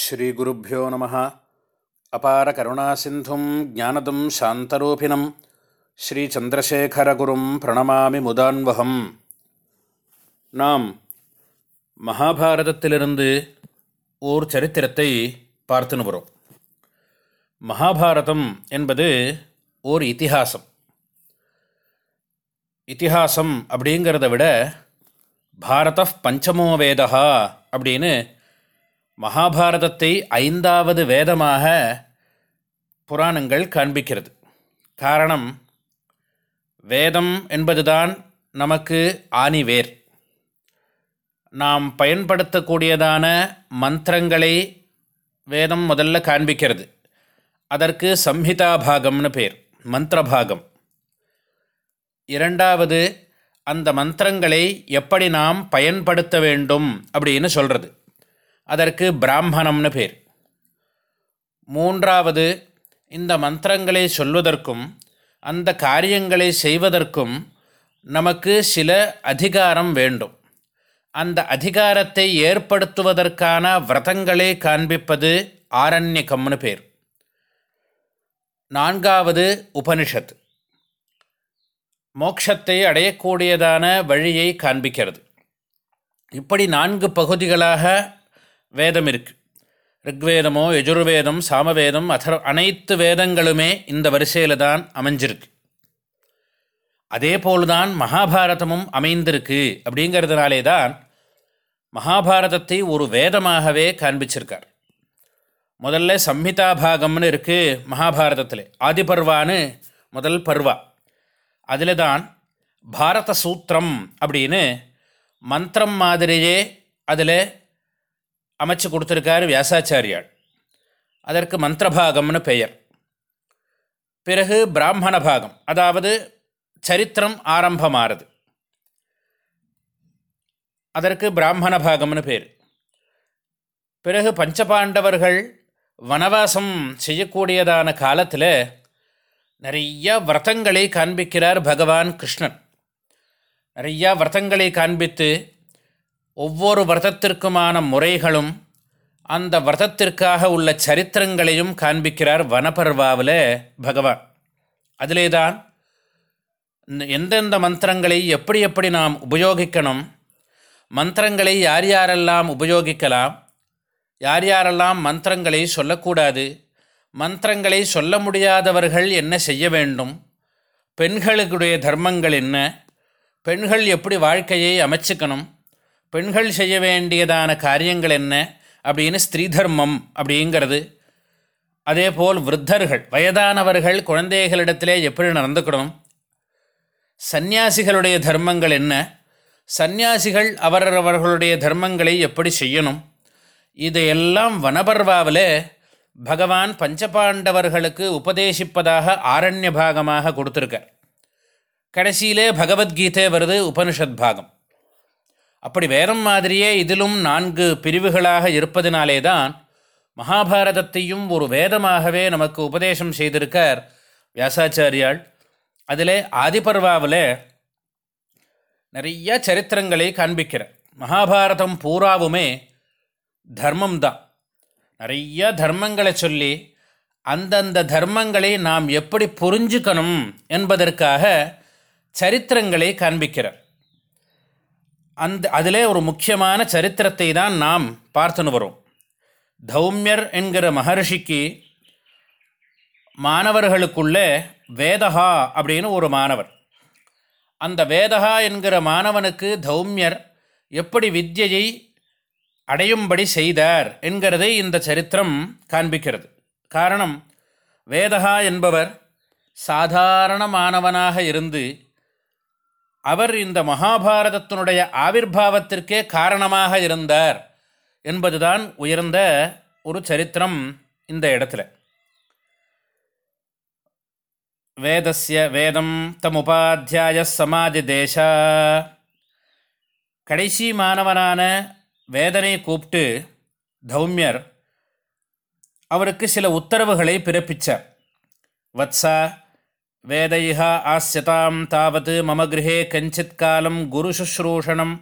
ஸ்ரீகுருப்போ நம. அபார கருணாசிந்தும் ஜானதம் சாந்தரூபிணம். ஸ்ரீச்சந்திரசேகரகுரும் பிரணமாமி முதான்வகம். நாம் மகாபாரதத்திலிருந்து ஓர் சரித்திரத்தை பார்த்துன்னு வரோம் மகாபாரதம் என்பது ஓர் இத்திஹாசம். இத்திஹாசம் அப்படிங்கிறத விட பாரத பஞ்சமோ வேதா அப்படின்னு மகாபாரதத்தை ஐந்தாவது வேதமாக புராணங்கள் காண்பிக்கிறது. காரணம் வேதம் என்பதுதான் நமக்கு ஆணிவேர் நாம் பயன்படுத்தக்கூடியதான மந்திரங்களை வேதம் முதல்ல காண்பிக்கிறது. அதற்கு சம்ஹிதா பாகம்னு பேர் மந்திரபாகம் இரண்டாவது அந்த மந்திரங்களை எப்படி நாம் பயன்படுத்த வேண்டும் அப்படின்னு சொல்கிறது அதற்கு பிராமணம்னு பேர். மூன்றாவது இந்த மந்திரங்களை சொல்வதற்கும் அந்த காரியங்களை செய்வதற்கும் நமக்கு சில அதிகாரம் வேண்டும். அந்த அதிகாரத்தை ஏற்படுத்துவதற்கான விரதங்களை காண்பிப்பது ஆரண்யகம்னு பேர். நான்காவது உபனிஷத். மோக்ஷத்தை அடையக்கூடியதான வழியை காண்பிக்கிறது. இப்படி நான்கு பகுதிகளாக வேதம் இருக்குது ரிக்வேதமோ யஜுர்வேதம் சாமவேதம் அதர் அனைத்து வேதங்களுமே இந்த வரிசையில் தான் அமைஞ்சிருக்கு. அதே போல்தான் மகாபாரதமும் அமைந்திருக்கு அப்படிங்கிறதுனாலே தான் மகாபாரதத்தை ஒரு வேதமாகவே காண்பிச்சிருக்கார். முதல்ல சம்ஹிதா பாகம்னு இருக்குது மகாபாரதத்தில். ஆதிபர்வான்னு முதல் பர்வா. அதில் தான் பாரத சூத்திரம் அப்படின்னு மந்திரம் மாதிரியே அதில் அமைச்சு கொடுத்துருக்காரு வியாசாச்சாரியால் அதற்கு மந்திரபாகம்னு பெயர். பிறகு பிராமண பாகம் அதாவது சரித்திரம் ஆரம்பமாகிறது அதற்கு பிராமண பாகம்னு பேர். பிறகு பஞ்சபாண்டவர்கள் வனவாசம் செய்யக்கூடியதான காலத்தில் நிறைய விரதங்களை காண்பிக்கிறார் பகவான் கிருஷ்ணன். நிறையா விரதங்களை காண்பித்து ஒவ்வொரு விரதத்திற்குமான முறைகளும் அந்த விரதத்திற்காக உள்ள சரித்திரங்களையும் காண்பிக்கிறார் வனபர்வாவில் பகவான். அதிலே தான் எந்தெந்த மந்திரங்களை எப்படி எப்படி நாம் உபயோகிக்கணும் மந்திரங்களை யார் யாரெல்லாம் உபயோகிக்கலாம் யார் யாரெல்லாம் மந்திரங்களை சொல்லக்கூடாது மந்திரங்களை சொல்ல முடியாதவர்கள் என்ன செய்ய வேண்டும் பெண்களுடைய தர்மங்கள் என்ன பெண்கள் எப்படி வாழ்க்கையை அமைச்சுக்கணும் பெண்கள் செய்ய வேண்டியதான காரியங்கள் என்ன? அப்படின்னு ஸ்திரீ தர்மம் அப்படிங்கிறது. அதே போல் விருத்தர்கள் வயதானவர்கள் குழந்தைகளிடத்திலே எப்படி நடந்துக்கணும்? சந்நியாசிகளுடைய தர்மங்கள் என்ன? சந்நியாசிகள் அவரவர்களுடைய தர்மங்களை எப்படி செய்யணும்? இதையெல்லாம் வனபர்வாவில் பகவான் பஞ்சபாண்டவர்களுக்கு உபதேசிப்பதாக ஆரண்ய பாகமாக கொடுத்துருக்கார். கடைசியிலே பகவத்கீதை வருது உபனிஷத் பாகம். அப்படி வேதம் மாதிரியே இதிலும் நான்கு பிரிவுகளாக இருப்பதினாலே தான் மகாபாரதத்தையும் ஒரு வேதமாகவே நமக்கு உபதேசம் செய்திருக்கார் வியாசாச்சாரியால். அதில் ஆதிபர்வாவில் நிறைய சரித்திரங்களை காண்பிக்கிறார். மகாபாரதம் பூராவுமே தர்மம் தான் நிறைய தர்மங்களை சொல்லி அந்தந்த தர்மங்களை நாம் எப்படி புரிஞ்சுக்கணும் என்பதற்காக சரித்திரங்களை காண்பிக்கிறார். அந்த அதிலே ஒரு முக்கியமான சரித்திரத்தை தான் நாம் பார்த்துன்னு வரோம். தௌமியர் என்கிற மகர்ஷிக்கு மாணவர்களுக்குள்ளே வேதகா அப்படின்னு ஒரு மாணவர். அந்த வேதகா என்கிற மாணவனுக்கு தௌமியர் எப்படி வித்யை அடையும்படி செய்தார் என்கிறதை இந்த சரித்திரம் காண்பிக்கிறது. காரணம் வேதகா என்பவர் சாதாரண மாணவனாக இருந்து அவர் இந்த மகாபாரதத்தினுடைய ஆவிர்வாவத்திற்கே காரணமாக இருந்தார் என்பதுதான் உயர்ந்த ஒரு சரித்திரம் இந்த இடத்துல. வேதஸ்ய வேதம் தமுபாத்தியாய சமாதி தேசா. கடைசி மாணவனான வேதனை கூப்பிட்டு தௌமியர் அவருக்கு சில உத்தரவுகளை பிறப்பித்தார் வத்சா வேதைஹ ஆஸ்யதாம் தாவது மம கிரகே கஞ்சித் காலம் குருசுஷ்ரூஷணம்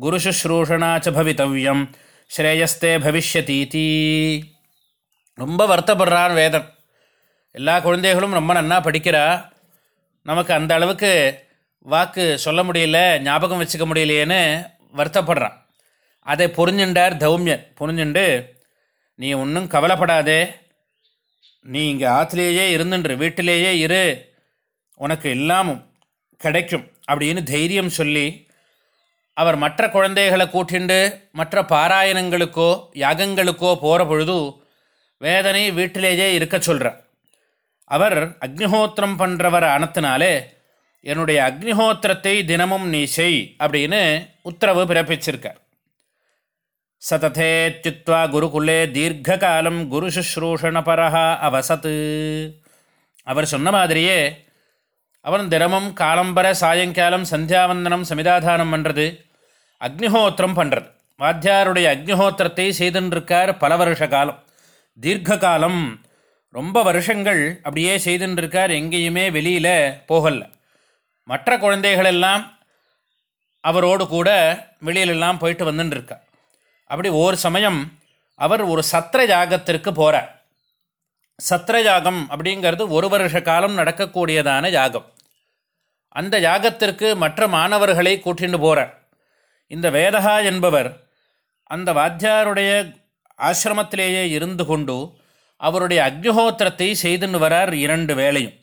குருசுஷ்ரூஷணாச்ச ச பவித்தவியம் ஸ்ரேயஸ்தே பவிஷ்யதீதி ரொம்ப வருத்தப்படுறான் வேதம் எல்லா குழந்தைகளும் ரொம்ப நன்னா படிக்கிறா. நமக்கு அந்த அளவுக்கு வாக்கு சொல்ல முடியல ஞாபகம் வச்சுக்க முடியலையேன்னு வருத்தப்படுறான். அதை புரிஞ்சுண்டார் தௌமியன் புரிஞ்சுண்டு நீ ஒன்றும் கவலைப்படாதே. நீ இங்கே ஆற்றுலேயே இருந்துன்று வீட்டிலேயே இரு. உனக்கு எல்லாமும் கிடைக்கும் அப்படின்னு தைரியம் சொல்லி அவர் மற்ற குழந்தைகளை கூட்டிண்டு மற்ற பாராயணங்களுக்கோ யாகங்களுக்கோ போகிற பொழுது வேதனை வீட்டிலேயே இருக்க சொல்கிறார் அவர் அக்னிஹோத்திரம் பண்ணுறவர் அனத்தினாலே என்னுடைய அக்னிஹோத்திரத்தை தினமும் நீ செய் அப்படின்னு உத்தரவு பிறப்பிச்சிருக்கார். சததேத்யுக்வா குருகுலே தீர்க்காலம் குரு சுஷ்ரூஷணபரா அவசத்து அவர் சொன்ன மாதிரியே அவன் தினமும் காலம்பர சாயங்காலம் சந்தியாவந்தனம் சமிதாதானம் பண்ணுறது அக்னிஹோத்திரம் பண்ணுறது வாத்தியாருடைய அக்னிஹோத்திரத்தை செய்துன்றிருக்கார் பல வருஷ காலம். தீர்க்க காலம். ரொம்ப வருஷங்கள் அப்படியே செய்துன்றிருக்கார் எங்கேயுமே வெளியில் போகலை. மற்ற குழந்தைகளெல்லாம் அவரோடு கூட வெளியிலெல்லாம் போயிட்டு வந்துட்டுருக்கார் அப்படி ஒரு சமயம் அவர் ஒரு சத்திர யாகத்திற்கு போகிறார் சத்திர யாகம் அப்படிங்கிறது ஒரு வருஷ காலம் நடக்கக்கூடியதான யாகம். அந்த யாகத்திற்கு மற்ற மாணவர்களை கூட்டிட்டு போகிறார் இந்த வேதகா என்பவர் அந்த வாத்தியாருடைய ஆசிரமத்திலேயே இருந்து கொண்டு அவருடைய அக்னிஹோத்திரத்தை செய்துன்னு வரார் இரண்டு வேளையும்.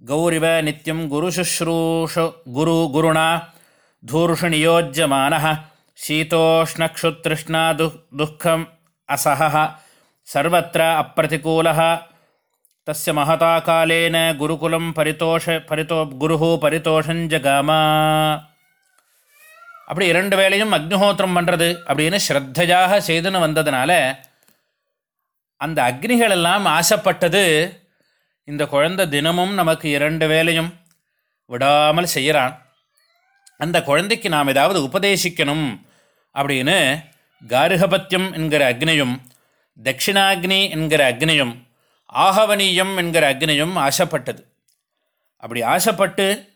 கௌரிவ நித்தியம் குரு சுஷ்ரூஷ குரு குருணா தூர்ஷு நியோஜ்யமான சீதோஷ்ணக்ஷுத்ருஷ்ணா து துக்கம் அசஹா சர்வத்திர அப்பிரதிகூல தஸ்ய மகதா காலேன குருகுலம் பரிதோஷ பரிதோ குரு பரிதோஷஞ்சகாமா. அப்படி இரண்டு வேளையும் அக்னிஹோத்திரம் பண்ணுறது அப்படின்னு ஸ்ரத்தையாக செய்துன்னு வந்ததுனால அந்த அக்னிகளெல்லாம் ஆசைப்பட்டது இந்த குழந்தை தினமும் நமக்கு இரண்டு வேலையும் விடாமல் செய்கிறான் அந்த குழந்தைக்கு நாம் ஏதாவது உபதேசிக்கணும் அப்படின்னு கார்கபத்தியம் என்கிற அக்னியும் தட்சிணாக்னி என்கிற அக்னியும் ஆகவனியம் என்கிற அக்னியும் ஆசைப்பட்டது. அப்படி ஆசைப்பட்டு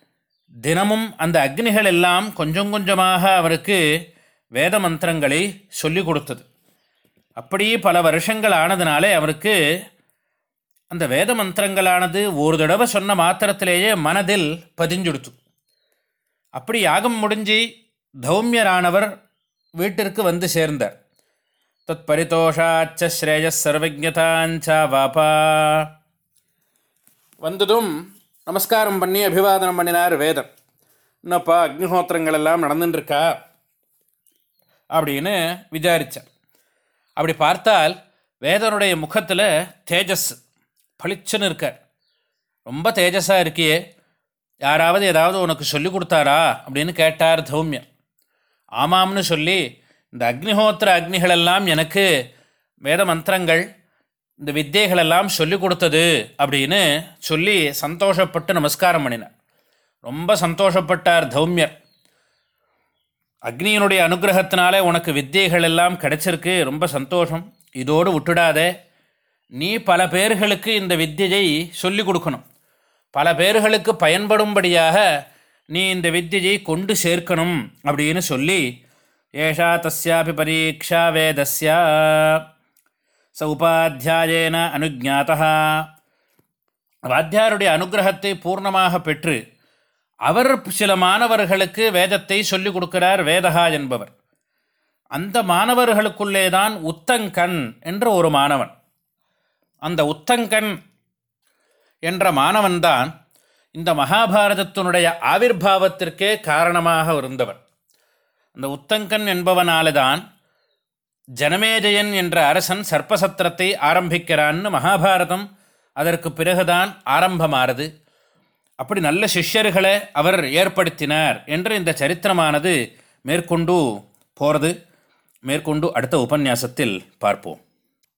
தினமும் அந்த அக்னிகள் எல்லாம் கொஞ்சம் கொஞ்சமாக அவருக்கு வேத மந்திரங்களை சொல்லி கொடுத்தது. அப்படி பல வருஷங்கள் ஆனதுனாலே அவருக்கு அந்த வேத மந்திரங்களானது ஒரு தடவை சொன்ன மாத்திரத்திலேயே மனதில் பதிஞ்சுடுத்து. அப்படி யாகம் முடிஞ்சு தௌமியரானவர் வீட்டிற்கு வந்து சேர்ந்தார். தத் பரிதோஷாச்ச ஸ்ரேய சர்வஜதாஞ்சா வாபா வந்ததும் நமஸ்காரம் பண்ணி அபிவாதனம் பண்ணினார் வேதம் என்னப்பா அக்னிஹோத்திரங்கள் எல்லாம் நடந்துட்டுருக்கா அப்படின்னு விசாரித்தார் அப்படி பார்த்தால் வேதனுடைய முகத்தில் தேஜஸ் பளிச்சுன்னு இருக்கார். ரொம்ப தேஜஸாக இருக்கியே. யாராவது ஏதாவது உனக்கு சொல்லி கொடுத்தாரா? அப்படின்னு கேட்டார் தௌமியர். ஆமாம்னு சொல்லி இந்த அக்னிஹோத்திர அக்னிகளெல்லாம் எனக்கு வேத மந்திரங்கள் இந்த வித்தியைகளெல்லாம் சொல்லி கொடுத்தது அப்படின்னு சொல்லி சந்தோஷப்பட்டு நமஸ்காரம் பண்ணினார். ரொம்ப சந்தோஷப்பட்டார் தௌமியர். அக்னியினுடைய அனுகிரகத்தினாலே உனக்கு வித்தியைகள் எல்லாம் கிடைச்சிருக்கு ரொம்ப சந்தோஷம். இதோடு விட்டுடாதே. நீ பல பேர்களுக்கு இந்த வித்தியை சொல்லி கொடுக்கணும். பல பேர்களுக்கு பயன்படும்படியாக நீ இந்த வித்தியை கொண்டு சேர்க்கணும் அப்படின்னு சொல்லி ஏஷா தஸ்யாபி பரீட்சா வேதஸ்யா ச உபாத்தியாயேன அனுஜாத்தா வாத்தியாருடைய அனுகிரகத்தை பூர்ணமாக பெற்று அவர் சில மாணவர்களுக்கு வேதத்தை சொல்லிக் கொடுக்கிறார் வேதகா என்பவர். அந்த மாணவர்களுக்குள்ளே தான் உத்தங்கண் என்ற ஒரு மாணவன். அந்த உத்தங்கண் என்ற மாணவன்தான் இந்த மகாபாரதத்தினுடைய ஆவிர்வாவத்திற்கே காரணமாக இருந்தவன். அந்த உத்தங்கன் என்பவனால்தான் ஜனமேஜயன் என்ற அரசன் சர்ப்பசத்திரத்தை ஆரம்பிக்கிறான்னு மகாபாரதம் அதற்கு பிறகுதான் ஆரம்பமானது. அப்படி நல்ல சிஷ்யர்களை அவர் ஏற்படுத்தினார் என்று இந்த சரித்திரமானது மேற்கொண்டு போகிறது மேற்கொண்டு அடுத்த உபன்யாசத்தில் பார்ப்போம்.